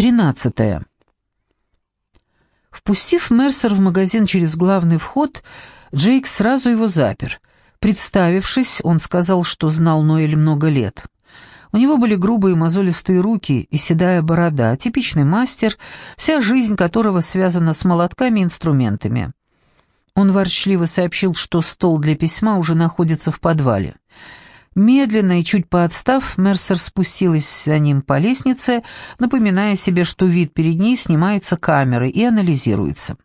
Тринадцатое. Впустив Мерсер в магазин через главный вход, Джейк сразу его запер. Представившись, он сказал, что знал Ноэль много лет. У него были грубые мозолистые руки и седая борода, типичный мастер, вся жизнь которого связана с молотками и инструментами. Он ворчливо сообщил, что стол для письма уже находится в подвале. Медленно и чуть поотстав, Мерсер спустилась за ним по лестнице, напоминая себе, что вид перед ней снимается камерой и анализируется.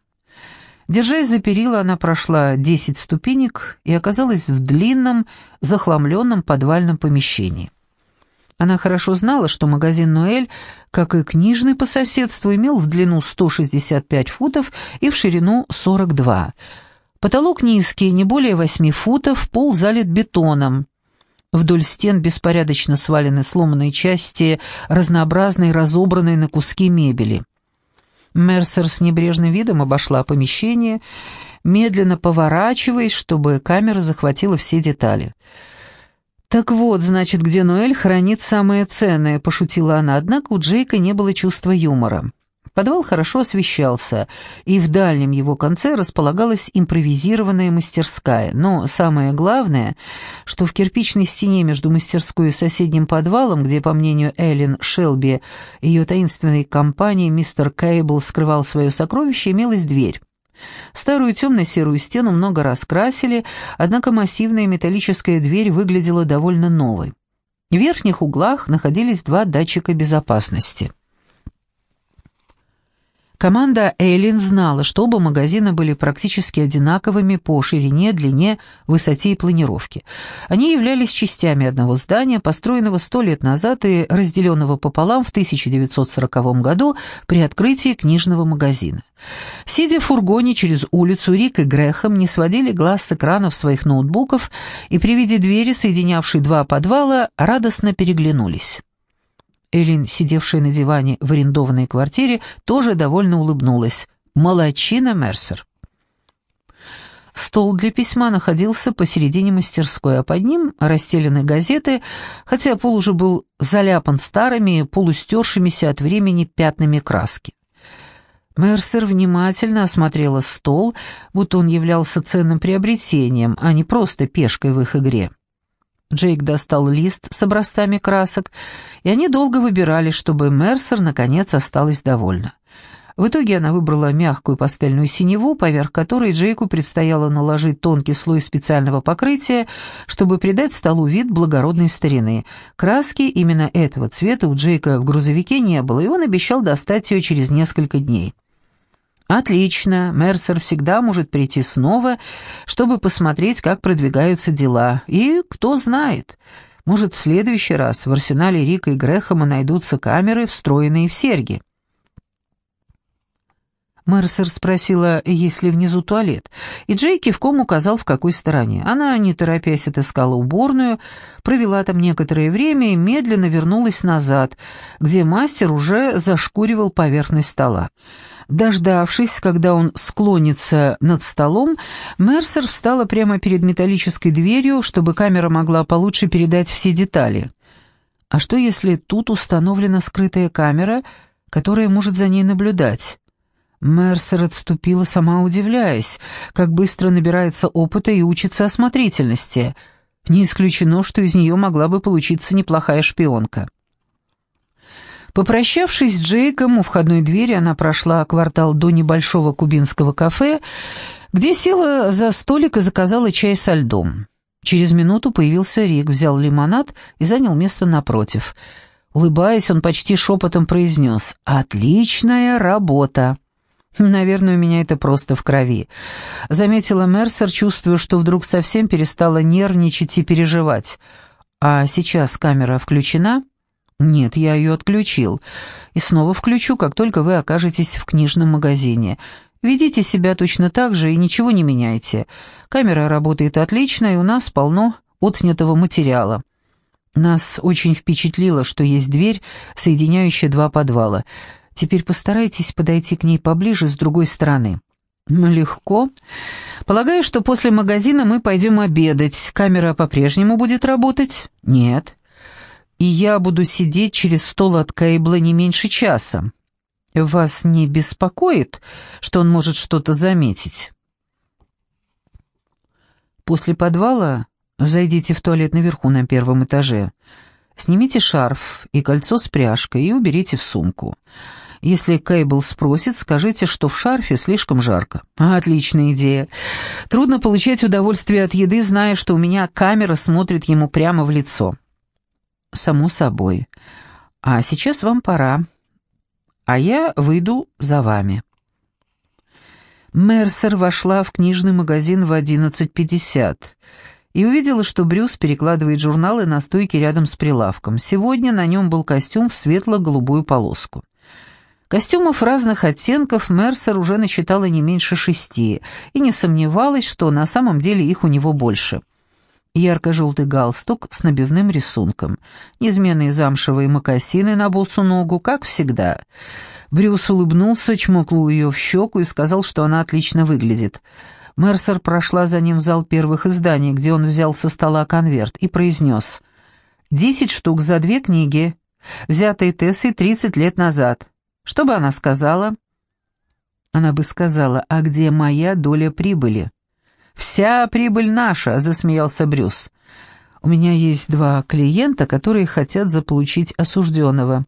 Держась за перила, она прошла десять ступенек и оказалась в длинном, захламленном подвальном помещении. Она хорошо знала, что магазин «Ноэль», как и книжный по соседству, имел в длину 165 футов и в ширину 42. Потолок низкий, не более 8 футов, пол залит бетоном. Вдоль стен беспорядочно свалены сломанные части разнообразной, разобранной на куски мебели. Мерсер с небрежным видом обошла помещение, медленно поворачиваясь, чтобы камера захватила все детали. «Так вот, значит, где Ноэль хранит самое ценное», — пошутила она, однако у Джейка не было чувства юмора. Подвал хорошо освещался, и в дальнем его конце располагалась импровизированная мастерская. Но самое главное, что в кирпичной стене между мастерской и соседним подвалом, где, по мнению Эллен Шелби, ее таинственной компании мистер Кейбл скрывал свое сокровище, имелась дверь. Старую темно-серую стену много раз красили, однако массивная металлическая дверь выглядела довольно новой. В верхних углах находились два датчика безопасности. Команда Эйлин знала, что оба магазина были практически одинаковыми по ширине, длине, высоте и планировке. Они являлись частями одного здания, построенного сто лет назад и разделенного пополам в 1940 году при открытии книжного магазина. Сидя в фургоне через улицу, Рик и Грехом не сводили глаз с экранов своих ноутбуков и при виде двери, соединявшей два подвала, радостно переглянулись. Элин, сидевшая на диване в арендованной квартире, тоже довольно улыбнулась. «Молодчина, Мерсер!» Стол для письма находился посередине мастерской, а под ним расстелены газеты, хотя пол уже был заляпан старыми, полустершимися от времени пятнами краски. Мерсер внимательно осмотрела стол, будто он являлся ценным приобретением, а не просто пешкой в их игре. Джейк достал лист с образцами красок, и они долго выбирали, чтобы Мерсер наконец осталась довольна. В итоге она выбрала мягкую пастельную синеву, поверх которой Джейку предстояло наложить тонкий слой специального покрытия, чтобы придать столу вид благородной старины. Краски именно этого цвета у Джейка в грузовике не было, и он обещал достать ее через несколько дней. «Отлично, Мерсер всегда может прийти снова, чтобы посмотреть, как продвигаются дела. И, кто знает, может, в следующий раз в арсенале Рика и Грэхэма найдутся камеры, встроенные в серьги». Мерсер спросила, есть ли внизу туалет, и Джей кивком указал, в какой стороне. Она, не торопясь, отыскала уборную, провела там некоторое время и медленно вернулась назад, где мастер уже зашкуривал поверхность стола. Дождавшись, когда он склонится над столом, Мерсер встала прямо перед металлической дверью, чтобы камера могла получше передать все детали. А что, если тут установлена скрытая камера, которая может за ней наблюдать? Мерсер отступила, сама удивляясь, как быстро набирается опыта и учится осмотрительности. Не исключено, что из нее могла бы получиться неплохая шпионка. Попрощавшись с Джейком у входной двери, она прошла квартал до небольшого кубинского кафе, где села за столик и заказала чай со льдом. Через минуту появился Рик, взял лимонад и занял место напротив. Улыбаясь, он почти шепотом произнес «Отличная работа!» «Наверное, у меня это просто в крови», — заметила Мерсер, чувствуя, что вдруг совсем перестала нервничать и переживать. «А сейчас камера включена?» «Нет, я ее отключил. И снова включу, как только вы окажетесь в книжном магазине. Ведите себя точно так же и ничего не меняйте. Камера работает отлично, и у нас полно отснятого материала. Нас очень впечатлило, что есть дверь, соединяющая два подвала. Теперь постарайтесь подойти к ней поближе с другой стороны». «Легко. Полагаю, что после магазина мы пойдем обедать. Камера по-прежнему будет работать?» «Нет» и я буду сидеть через стол от Кейбла не меньше часа. Вас не беспокоит, что он может что-то заметить? После подвала зайдите в туалет наверху на первом этаже. Снимите шарф и кольцо с пряжкой и уберите в сумку. Если Кейбл спросит, скажите, что в шарфе слишком жарко. Отличная идея. Трудно получать удовольствие от еды, зная, что у меня камера смотрит ему прямо в лицо. Само собой. А сейчас вам пора а я выйду за вами». Мерсер вошла в книжный магазин в 11.50 и увидела, что Брюс перекладывает журналы на стойке рядом с прилавком. Сегодня на нем был костюм в светло-голубую полоску. Костюмов разных оттенков Мерсер уже насчитала не меньше шести и не сомневалась, что на самом деле их у него больше – ярко-желтый галстук с набивным рисунком, неизменные замшевые мокасины на босу ногу, как всегда. Брюс улыбнулся, чмокнул ее в щеку и сказал, что она отлично выглядит. Мерсер прошла за ним в зал первых изданий, где он взял со стола конверт, и произнес «Десять штук за две книги, взятые Тессой тридцать лет назад. Что бы она сказала?» Она бы сказала «А где моя доля прибыли?» «Вся прибыль наша», — засмеялся Брюс. «У меня есть два клиента, которые хотят заполучить осужденного.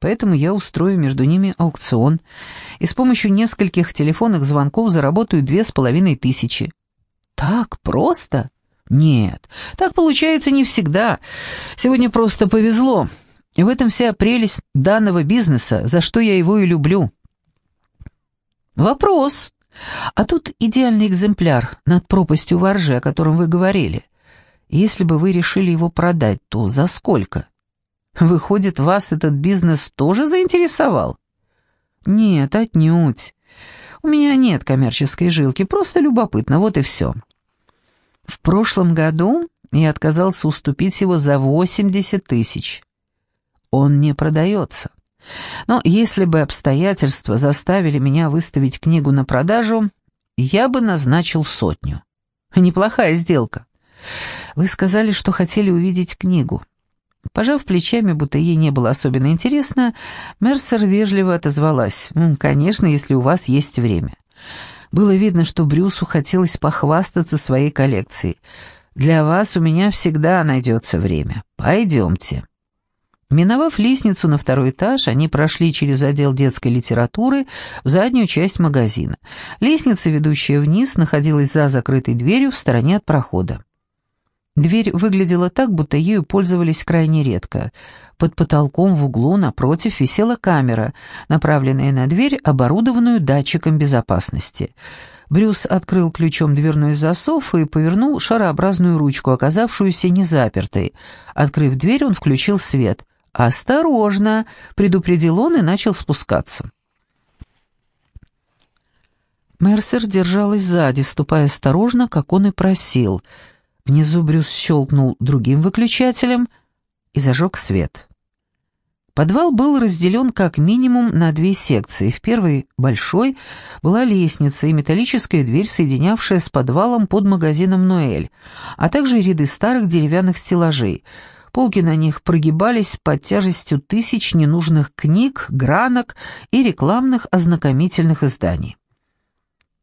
Поэтому я устрою между ними аукцион и с помощью нескольких телефонных звонков заработаю две с половиной тысячи». «Так просто?» «Нет, так получается не всегда. Сегодня просто повезло. И в этом вся прелесть данного бизнеса, за что я его и люблю». «Вопрос», а тут идеальный экземпляр над пропастью воржи, о котором вы говорили. Если бы вы решили его продать, то за сколько? Выходит, вас этот бизнес тоже заинтересовал? Нет, отнюдь. У меня нет коммерческой жилки, просто любопытно, вот и все. В прошлом году я отказался уступить его за 80 тысяч. Он не продается. Но если бы обстоятельства заставили меня выставить книгу на продажу, я бы назначил сотню. Неплохая сделка. Вы сказали, что хотели увидеть книгу. Пожав плечами, будто ей не было особенно интересно, Мерсер вежливо отозвалась. «Конечно, если у вас есть время». Было видно, что Брюсу хотелось похвастаться своей коллекцией. «Для вас у меня всегда найдется время. Пойдемте». Миновав лестницу на второй этаж, они прошли через отдел детской литературы в заднюю часть магазина. Лестница, ведущая вниз, находилась за закрытой дверью в стороне от прохода. Дверь выглядела так, будто ею пользовались крайне редко. Под потолком в углу напротив висела камера, направленная на дверь, оборудованную датчиком безопасности. Брюс открыл ключом дверной засов и повернул шарообразную ручку, оказавшуюся незапертой. Открыв дверь, он включил свет. «Осторожно!» — предупредил он и начал спускаться. Мерсер держалась сзади, ступая осторожно, как он и просил. Внизу Брюс щелкнул другим выключателем и зажег свет. Подвал был разделен как минимум на две секции. В первой, большой, была лестница и металлическая дверь, соединявшая с подвалом под магазином «Ноэль», а также ряды старых деревянных стеллажей — Полки на них прогибались под тяжестью тысяч ненужных книг, гранок и рекламных ознакомительных изданий.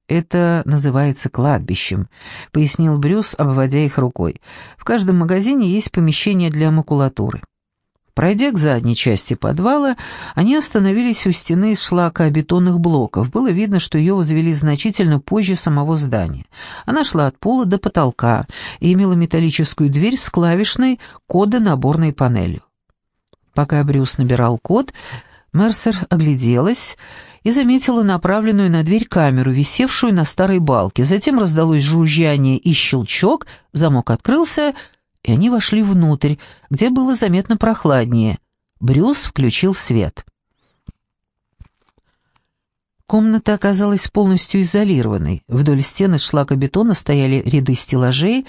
«Это называется кладбищем», — пояснил Брюс, обводя их рукой. «В каждом магазине есть помещение для макулатуры». Пройдя к задней части подвала, они остановились у стены из шлакобетонных блоков. Было видно, что ее возвели значительно позже самого здания. Она шла от пола до потолка и имела металлическую дверь с клавишной кодонаборной панелью. Пока Брюс набирал код, Мерсер огляделась и заметила направленную на дверь камеру, висевшую на старой балке. Затем раздалось жужжание и щелчок, замок открылся — и они вошли внутрь, где было заметно прохладнее. Брюс включил свет. Комната оказалась полностью изолированной. Вдоль стены из шлакобетона стояли ряды стеллажей,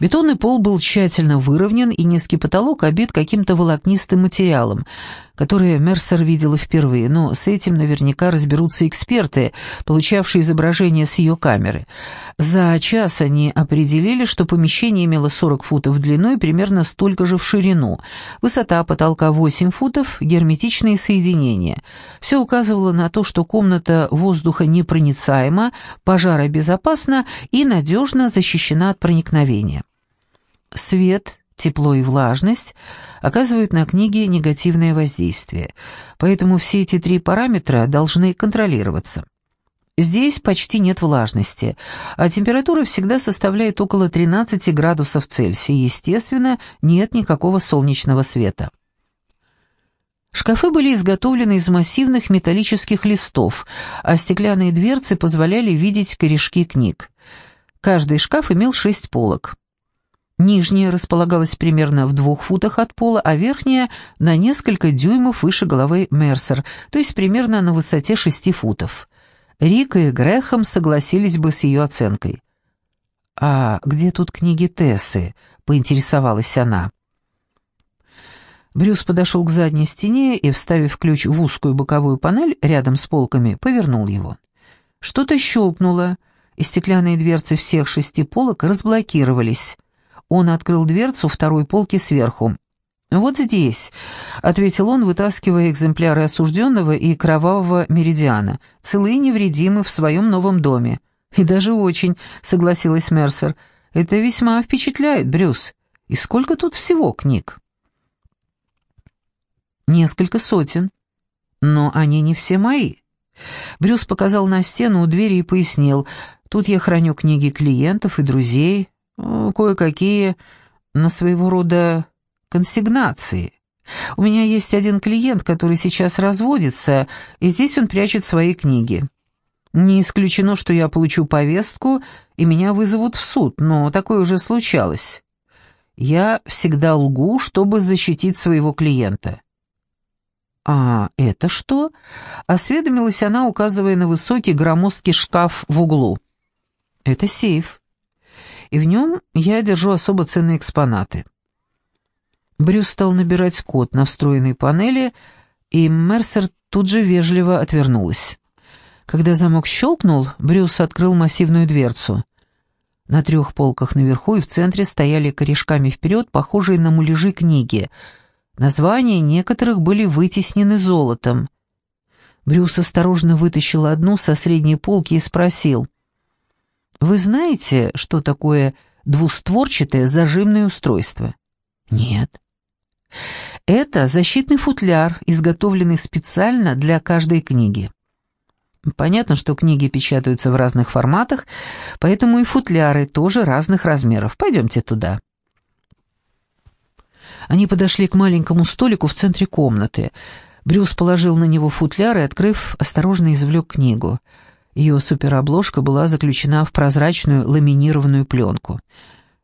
бетонный пол был тщательно выровнен и низкий потолок обит каким-то волокнистым материалом. Которые Мерсер видела впервые, но с этим наверняка разберутся эксперты, получавшие изображение с ее камеры. За час они определили, что помещение имело 40 футов в длину и примерно столько же в ширину. Высота потолка 8 футов, герметичные соединения. Все указывало на то, что комната воздуха непроницаема, пожаробезопасна и надежно защищена от проникновения. Свет тепло и влажность оказывают на книге негативное воздействие, поэтому все эти три параметра должны контролироваться. Здесь почти нет влажности, а температура всегда составляет около 13 градусов Цельсия, естественно, нет никакого солнечного света. Шкафы были изготовлены из массивных металлических листов, а стеклянные дверцы позволяли видеть корешки книг. Каждый шкаф имел шесть полок. Нижняя располагалась примерно в двух футах от пола, а верхняя — на несколько дюймов выше головы Мерсер, то есть примерно на высоте шести футов. Рика и Грехом согласились бы с ее оценкой. «А где тут книги Тессы?» — поинтересовалась она. Брюс подошел к задней стене и, вставив ключ в узкую боковую панель рядом с полками, повернул его. Что-то щелкнуло, и стеклянные дверцы всех шести полок разблокировались — он открыл дверцу второй полки сверху. «Вот здесь», — ответил он, вытаскивая экземпляры осужденного и кровавого меридиана, целые невредимы в своем новом доме. «И даже очень», — согласилась Мерсер. «Это весьма впечатляет, Брюс. И сколько тут всего книг?» «Несколько сотен. Но они не все мои». Брюс показал на стену у двери и пояснил. «Тут я храню книги клиентов и друзей, кое-какие на своего рода консигнации. У меня есть один клиент, который сейчас разводится, и здесь он прячет свои книги. Не исключено, что я получу повестку, и меня вызовут в суд, но такое уже случалось. Я всегда лгу, чтобы защитить своего клиента. «А это что?» — осведомилась она, указывая на высокий громоздкий шкаф в углу. «Это сейф и в нем я держу особо ценные экспонаты. Брюс стал набирать код на встроенной панели, и Мерсер тут же вежливо отвернулась. Когда замок щелкнул, Брюс открыл массивную дверцу. На трех полках наверху и в центре стояли корешками вперед, похожие на муляжи книги. Названия некоторых были вытеснены золотом. Брюс осторожно вытащил одну со средней полки и спросил — вы знаете, что такое двустворчатое зажимное устройство? Нет. Это защитный футляр, изготовленный специально для каждой книги. Понятно, что книги печатаются в разных форматах, поэтому и футляры тоже разных размеров. Пойдемте туда. Они подошли к маленькому столику в центре комнаты. Брюс положил на него футляр и, открыв, осторожно извлек книгу — ее суперобложка была заключена в прозрачную ламинированную пленку.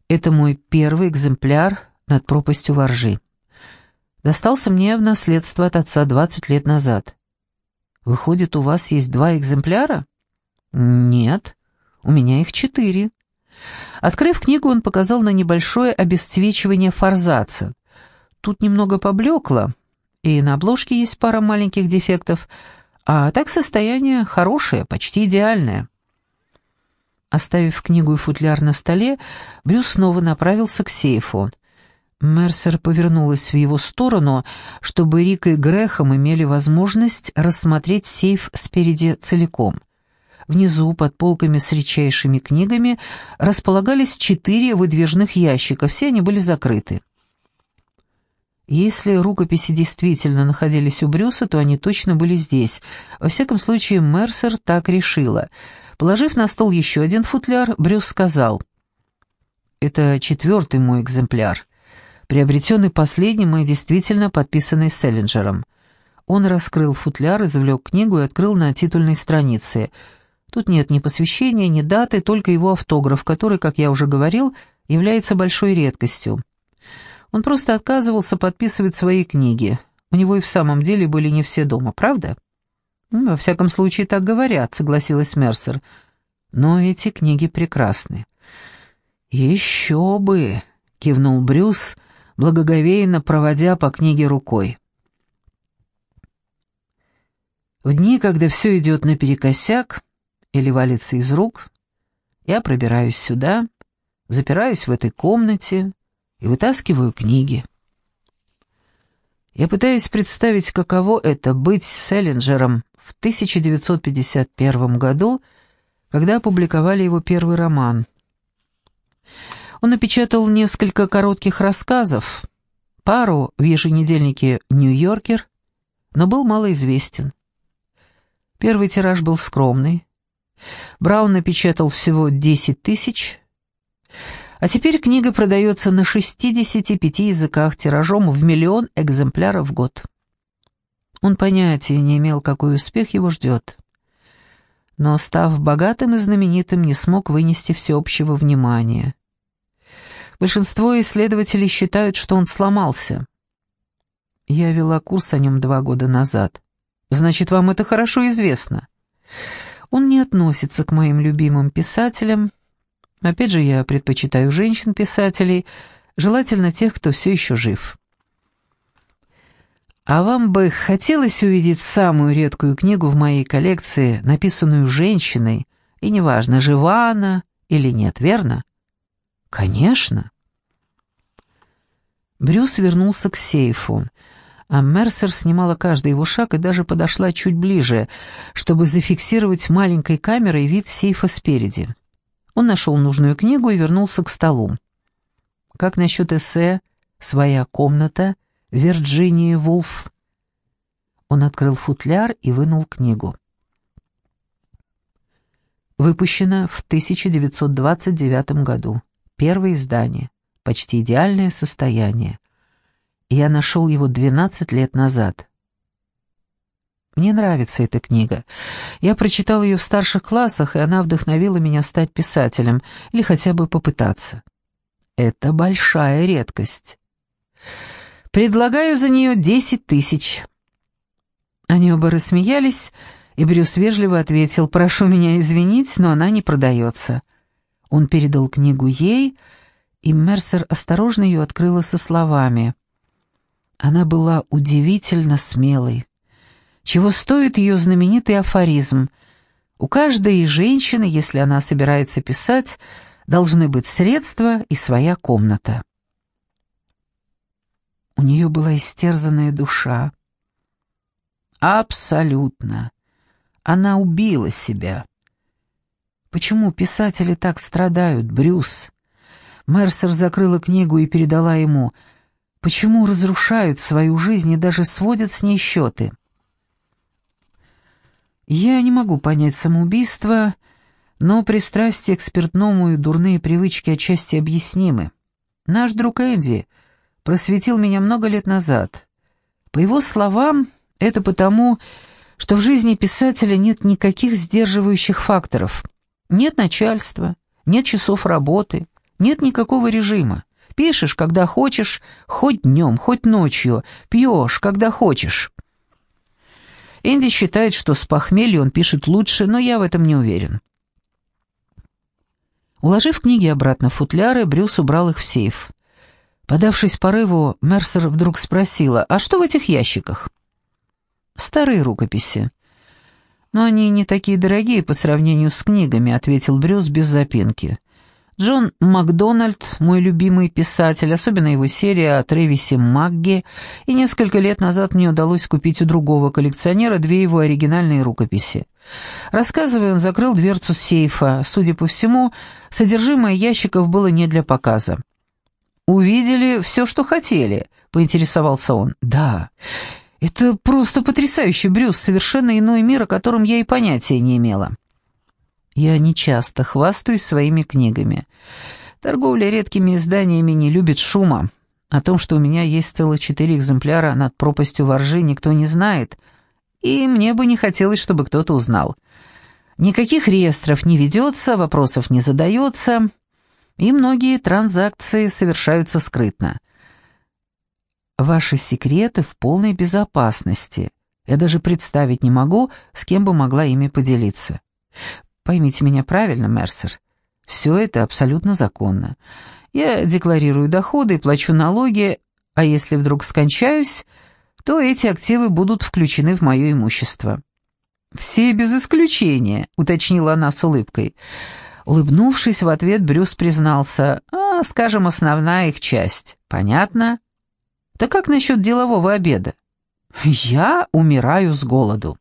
Это мой первый экземпляр над пропастью воржи. Достался мне в наследство от отца 20 лет назад. Выходит, у вас есть два экземпляра? Нет, у меня их четыре. Открыв книгу, он показал на небольшое обесцвечивание форзаца. Тут немного поблекло, и на обложке есть пара маленьких дефектов — а так состояние хорошее, почти идеальное. Оставив книгу и футляр на столе, Брюс снова направился к сейфу. Мерсер повернулась в его сторону, чтобы Рик и Грехом имели возможность рассмотреть сейф спереди целиком. Внизу, под полками с редчайшими книгами, располагались четыре выдвижных ящика, все они были закрыты. Если рукописи действительно находились у Брюса, то они точно были здесь. Во всяком случае, Мерсер так решила. Положив на стол еще один футляр, Брюс сказал, «Это четвертый мой экземпляр, приобретенный последним и действительно подписанный Селлинджером». Он раскрыл футляр, извлек книгу и открыл на титульной странице. Тут нет ни посвящения, ни даты, только его автограф, который, как я уже говорил, является большой редкостью. Он просто отказывался подписывать свои книги. У него и в самом деле были не все дома, правда? Ну, «Во всяком случае, так говорят», — согласилась Мерсер. «Но эти книги прекрасны». «Еще бы!» — кивнул Брюс, благоговейно проводя по книге рукой. В дни, когда все идет наперекосяк или валится из рук, я пробираюсь сюда, запираюсь в этой комнате и вытаскиваю книги. Я пытаюсь представить, каково это быть Селлинджером в 1951 году, когда опубликовали его первый роман. Он напечатал несколько коротких рассказов, пару в еженедельнике «Нью-Йоркер», но был малоизвестен. Первый тираж был скромный. Браун напечатал всего 10 тысяч, а теперь книга продается на 65 языках тиражом в миллион экземпляров в год. Он понятия не имел, какой успех его ждет. Но, став богатым и знаменитым, не смог вынести всеобщего внимания. Большинство исследователей считают, что он сломался. Я вела курс о нем два года назад. Значит, вам это хорошо известно. Он не относится к моим любимым писателям, Опять же, я предпочитаю женщин-писателей, желательно тех, кто все еще жив. А вам бы хотелось увидеть самую редкую книгу в моей коллекции, написанную женщиной, и неважно, жива она или нет, верно? Конечно. Брюс вернулся к сейфу, а Мерсер снимала каждый его шаг и даже подошла чуть ближе, чтобы зафиксировать маленькой камерой вид сейфа спереди. Он нашел нужную книгу и вернулся к столу. «Как насчет эссе «Своя комната» Вирджинии Вулф?» Он открыл футляр и вынул книгу. Выпущено в 1929 году. Первое издание. Почти идеальное состояние. Я нашел его 12 лет назад. Мне нравится эта книга. Я прочитал ее в старших классах, и она вдохновила меня стать писателем, или хотя бы попытаться. Это большая редкость. Предлагаю за нее десять тысяч. Они оба рассмеялись, и Брюс вежливо ответил, «Прошу меня извинить, но она не продается». Он передал книгу ей, и Мерсер осторожно ее открыла со словами. Она была удивительно смелой чего стоит ее знаменитый афоризм. У каждой женщины, если она собирается писать, должны быть средства и своя комната. У нее была истерзанная душа. Абсолютно. Она убила себя. Почему писатели так страдают, Брюс? Мерсер закрыла книгу и передала ему. Почему разрушают свою жизнь и даже сводят с ней счеты? Я не могу понять самоубийство, но пристрастие к спиртному и дурные привычки отчасти объяснимы. Наш друг Энди просветил меня много лет назад. По его словам, это потому, что в жизни писателя нет никаких сдерживающих факторов. Нет начальства, нет часов работы, нет никакого режима. Пишешь, когда хочешь, хоть днем, хоть ночью, пьешь, когда хочешь. Энди считает, что с похмелья он пишет лучше, но я в этом не уверен. Уложив книги обратно в футляры, Брюс убрал их в сейф. Подавшись порыву, Мерсер вдруг спросила, «А что в этих ящиках?» «Старые рукописи». «Но они не такие дорогие по сравнению с книгами», — ответил Брюс без запинки. Джон Макдональд, мой любимый писатель, особенно его серия о Трэвисе Магге, и несколько лет назад мне удалось купить у другого коллекционера две его оригинальные рукописи. Рассказывая, он закрыл дверцу сейфа. Судя по всему, содержимое ящиков было не для показа. «Увидели все, что хотели», — поинтересовался он. «Да». «Это просто потрясающий, Брюс, совершенно иной мир, о котором я и понятия не имела». Я не часто хвастаюсь своими книгами. Торговля редкими изданиями не любит шума. О том, что у меня есть целых четыре экземпляра над пропастью воржи, никто не знает, и мне бы не хотелось, чтобы кто-то узнал. Никаких реестров не ведется, вопросов не задается, и многие транзакции совершаются скрытно. Ваши секреты в полной безопасности. Я даже представить не могу, с кем бы могла ими поделиться. Поймите меня правильно, Мерсер. Все это абсолютно законно. Я декларирую доходы и плачу налоги, а если вдруг скончаюсь, то эти активы будут включены в мое имущество. «Все без исключения», — уточнила она с улыбкой. Улыбнувшись в ответ, Брюс признался, «А, скажем, основная их часть. Понятно?» «Да как насчет делового обеда?» «Я умираю с голоду».